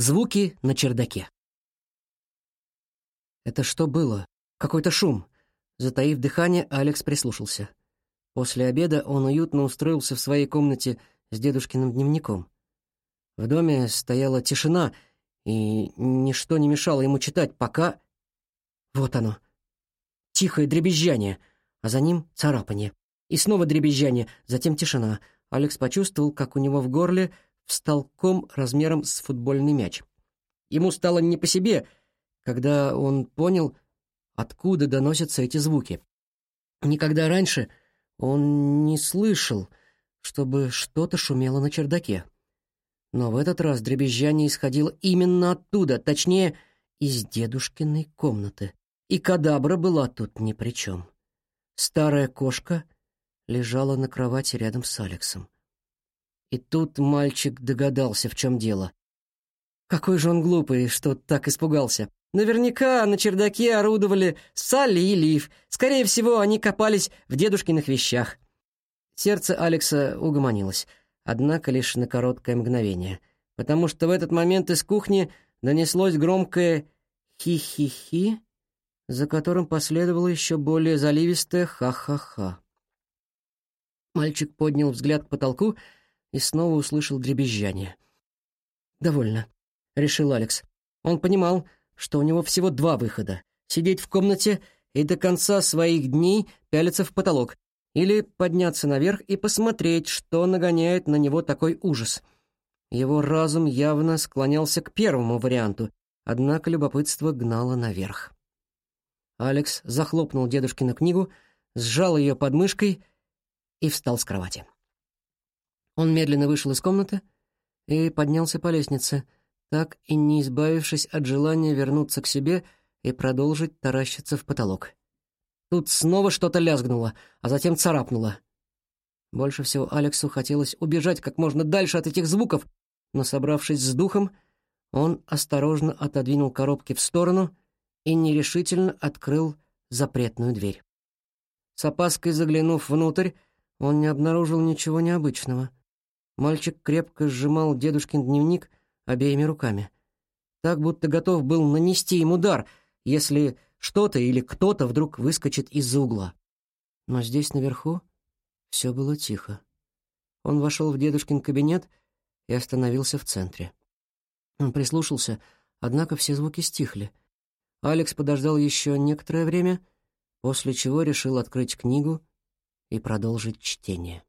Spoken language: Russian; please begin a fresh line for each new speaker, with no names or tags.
Звуки на чердаке. Это что было? Какой-то шум. Затаив дыхание, Алекс прислушался. После обеда он уютно устроился в своей комнате с дедушкиным дневником. В доме стояла тишина, и ничто не мешало ему читать, пока... Вот оно. Тихое дребезжание, а за ним царапание. И снова дребезжание, затем тишина. Алекс почувствовал, как у него в горле встал ком размером с футбольный мяч. Ему стало не по себе, когда он понял, откуда доносятся эти звуки. Никогда раньше он не слышал, чтобы что-то шумело на чердаке. Но в этот раз дребезжание исходило именно оттуда, точнее, из дедушкиной комнаты. И кадабра была тут ни при чем. Старая кошка лежала на кровати рядом с Алексом. И тут мальчик догадался, в чем дело. Какой же он глупый, что так испугался. Наверняка на чердаке орудовали Салли и Лив. Скорее всего, они копались в дедушкиных вещах. Сердце Алекса угомонилось, однако лишь на короткое мгновение, потому что в этот момент из кухни донеслось громкое «хи-хи-хи», за которым последовало еще более заливистое «ха-ха-ха». Мальчик поднял взгляд к потолку и снова услышал дребезжание. «Довольно», — решил Алекс. Он понимал, что у него всего два выхода — сидеть в комнате и до конца своих дней пялиться в потолок, или подняться наверх и посмотреть, что нагоняет на него такой ужас. Его разум явно склонялся к первому варианту, однако любопытство гнало наверх. Алекс захлопнул дедушкину книгу, сжал ее под мышкой и встал с кровати. Он медленно вышел из комнаты и поднялся по лестнице, так и не избавившись от желания вернуться к себе и продолжить таращиться в потолок. Тут снова что-то лязгнуло, а затем царапнуло. Больше всего Алексу хотелось убежать как можно дальше от этих звуков, но, собравшись с духом, он осторожно отодвинул коробки в сторону и нерешительно открыл запретную дверь. С опаской заглянув внутрь, он не обнаружил ничего необычного. Мальчик крепко сжимал дедушкин дневник обеими руками. Так, будто готов был нанести им удар, если что-то или кто-то вдруг выскочит из-за угла. Но здесь наверху все было тихо. Он вошел в дедушкин кабинет и остановился в центре. Он прислушался, однако все звуки стихли. Алекс подождал еще некоторое время, после чего решил открыть книгу и продолжить чтение.